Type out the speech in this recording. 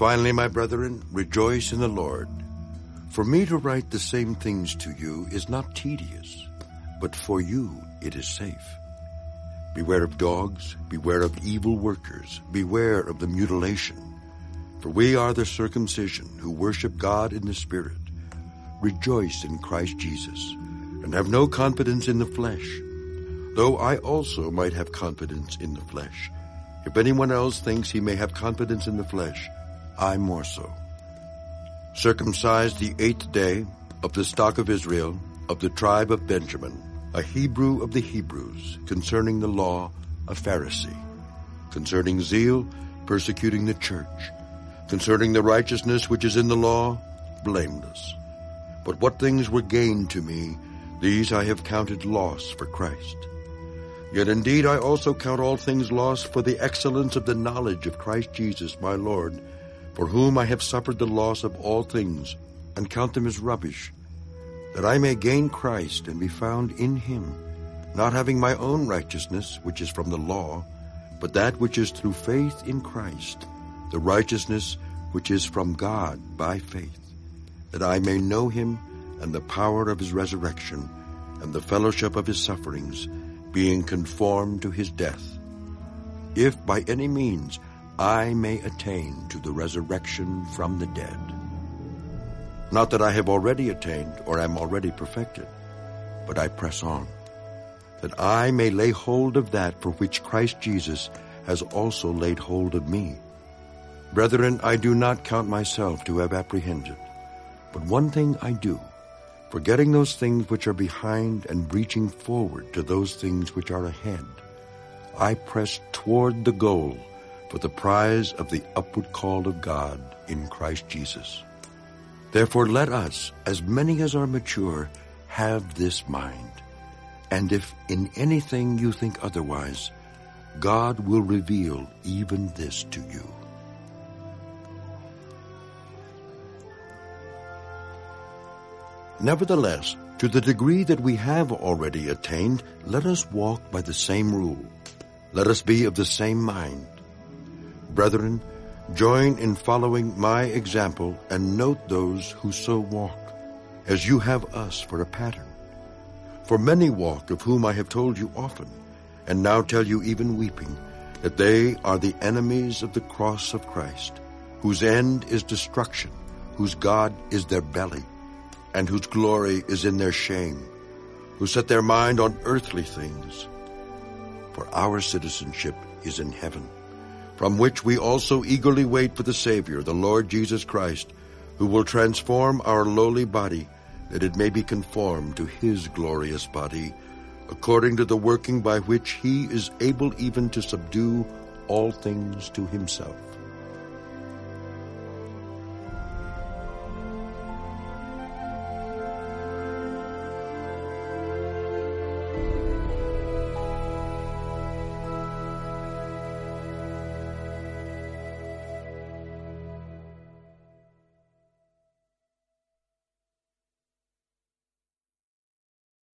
Finally, my brethren, rejoice in the Lord. For me to write the same things to you is not tedious, but for you it is safe. Beware of dogs, beware of evil workers, beware of the mutilation. For we are the circumcision who worship God in the Spirit, rejoice in Christ Jesus, and have no confidence in the flesh, though I also might have confidence in the flesh. If anyone else thinks he may have confidence in the flesh, I more so. Circumcised the eighth day of the stock of Israel, of the tribe of Benjamin, a Hebrew of the Hebrews, concerning the law, a Pharisee, concerning zeal, persecuting the church, concerning the righteousness which is in the law, blameless. But what things were gained to me, these I have counted loss for Christ. Yet indeed I also count all things loss for the excellence of the knowledge of Christ Jesus my Lord, for whom I have suffered the loss of all things, and count them as rubbish, that I may gain Christ and be found in him, not having my own righteousness, which is from the law, but that which is through faith in Christ, the righteousness which is from God by faith, that I may know him and the power of his resurrection, and the fellowship of his sufferings, being conformed to his death, if by any means I may attain to the resurrection from the dead. Not that I have already attained or am already perfected, but I press on, that I may lay hold of that for which Christ Jesus has also laid hold of me. Brethren, I do not count myself to have apprehended, but one thing I do, forgetting those things which are behind and reaching forward to those things which are ahead. I press toward the goal for the prize of the upward call of God in Christ Jesus. Therefore let us, as many as are mature, have this mind. And if in anything you think otherwise, God will reveal even this to you. Nevertheless, to the degree that we have already attained, let us walk by the same rule. Let us be of the same mind. Brethren, join in following my example and note those who so walk, as you have us for a pattern. For many walk, of whom I have told you often, and now tell you even weeping, that they are the enemies of the cross of Christ, whose end is destruction, whose God is their belly, and whose glory is in their shame, who set their mind on earthly things. For our citizenship is in heaven, from which we also eagerly wait for the Savior, the Lord Jesus Christ, who will transform our lowly body, that it may be conformed to his glorious body, according to the working by which he is able even to subdue all things to himself.